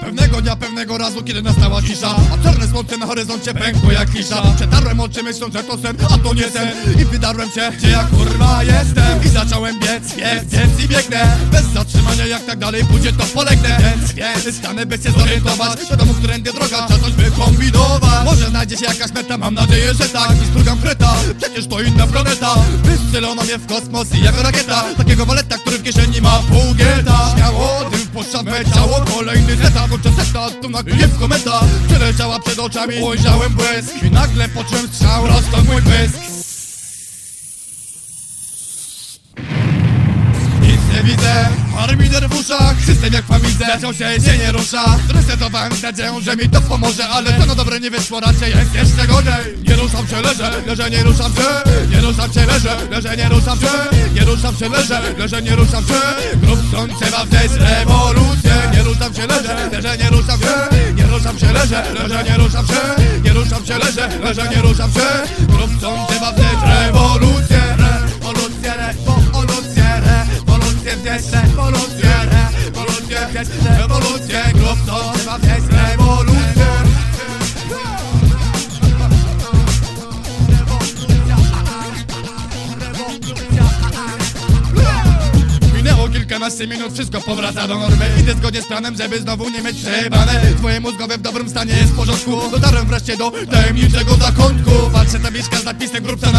Pewnego dnia, pewnego razu, kiedy nastała cisza A czarne słońce na horyzoncie pękło jak kisza. Przetarłem oczy myśląc, że to sen, a to nie sen. I wydarłem się, gdzie ja kurwa jestem. I zacząłem biec, biec, biec i biegnę. Bez zatrzymania, jak tak dalej pójdzie to polegnę. Więc, więc, stanę by się zorientować Do domu, którędy droga, trzeba coś wykombinować. Może znajdzie się jakaś meta, mam nadzieję, że tak. I sprugam kreta, przecież to inna planeta. Wystrzelono mnie w kosmos i jako rakieta. Takiego waleta, który w kieszeni ma pół geta Śmiało, dym poszczapę, ciało, kolejny zeta Kurczę seta, tu na w kometa. Przeleciała przed oczami, ujrzałem błysk. I nagle poczułem strzał, w mój pysk. Widzę, harmider w uszach System jak w famidze, zaczął się się nie rusza. Zresetowałem z nadzieją, że mi to pomoże Ale to na dobre nie wyszło, raczej. Jest jeszcze gorzej. Nie ruszam się, leżę, leżę, nie ruszam się. Nie ruszam się, leżę, leżę, nie ruszam się. Nie ruszam się, leżę, leżę, nie ruszam się. Grób stąd trzeba wziąć rewolucję. Nie ruszam się, leżę, leżę, nie ruszam się. Nie ruszam się, leżę, leżę, nie ruszam się. Nie ruszam się, leżę, leżę, nie ruszam się. Grób stąd trzeba rewolucję Rewolucję, Grób stąd trzeba wziąć rewolucję kilkanaście minut, wszystko powraca do normy. Idę zgodnie z planem, żeby znowu nie mieć przejebane. Twoje mózgowe w dobrym stanie jest w porządku. Dotarłem wreszcie do tajemniczego zakątku. Patrzę tabliczka z napisem namykaj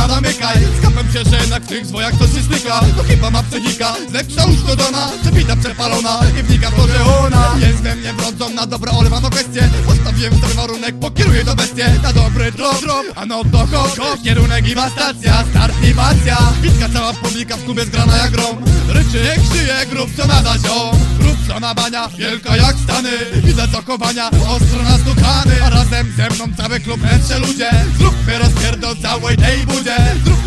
Się, że w tych zwojach coś się styka To chyba ma psychika, z lepsza uszkodzona Przebita, przepalona i wnika w to, że ona Jest we mnie wrodzona, dobra, ale mam to kwestię. Postawiłem sobie warunek, pokieruję to bestie. Na dobry drop, drop, a no to koko Kierunek i ma stacja, start i macja. Witka cała publika w klubie zgrana jak grom. Ryczy jak żyje, grób co nada ziom Grób co na bania, wielka jak Stany. Widzę zachowania, ostro nastukany. A razem ze mną cały klub lepsze ludzie. Zróbmy rozpierdol całej tej budzie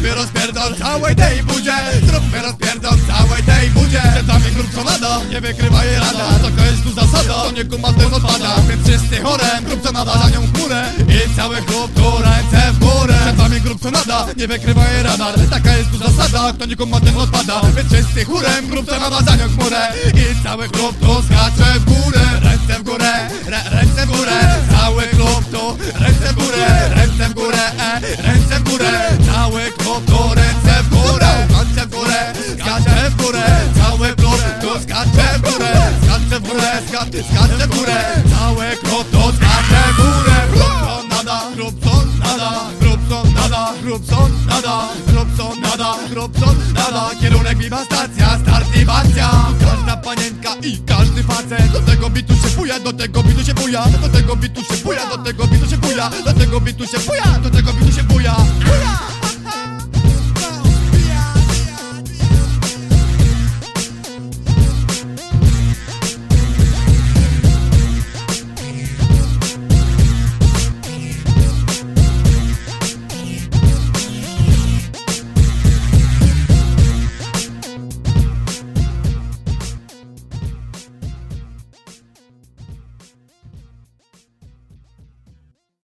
Zróbmy rozpierdol całej tej budzie. Zróbmy rozpierdol całej tej budzie. Przed nami grób co nada, nie wykrywa jej rada. Taka jest tu zasada, to nie kuma ten odpada Więc wszyscy chorem, grób co nada za nią górę I cały klub tu ręce w górę. Przed nami grób co nada, nie wykrywa jej radar Taka jest tu zasada, kto nie kuma ten odpada. Więc wszyscy chórem, grób co nada za nią górę I cały klub tu skacze w górę Ręce w górę, re, górę, skacze, górę. Cały klub tu skacze w górę. Grób co nada, grób co nada Grób co nada, grób co nada Grób co nada, grób co nada. Kierunek biwa stacja, start i bacja Każda panienka i każdy facet. Do tego bitu się buja, do tego bitu się buja Do tego bitu się buja, do tego bitu się buja Do tego bitu się buja, do tego bitu się Buja!